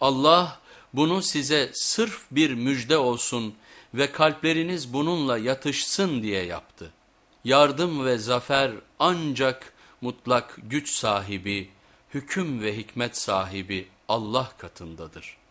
Allah bunu size sırf bir müjde olsun ve kalpleriniz bununla yatışsın diye yaptı. Yardım ve zafer ancak mutlak güç sahibi, hüküm ve hikmet sahibi Allah katındadır.''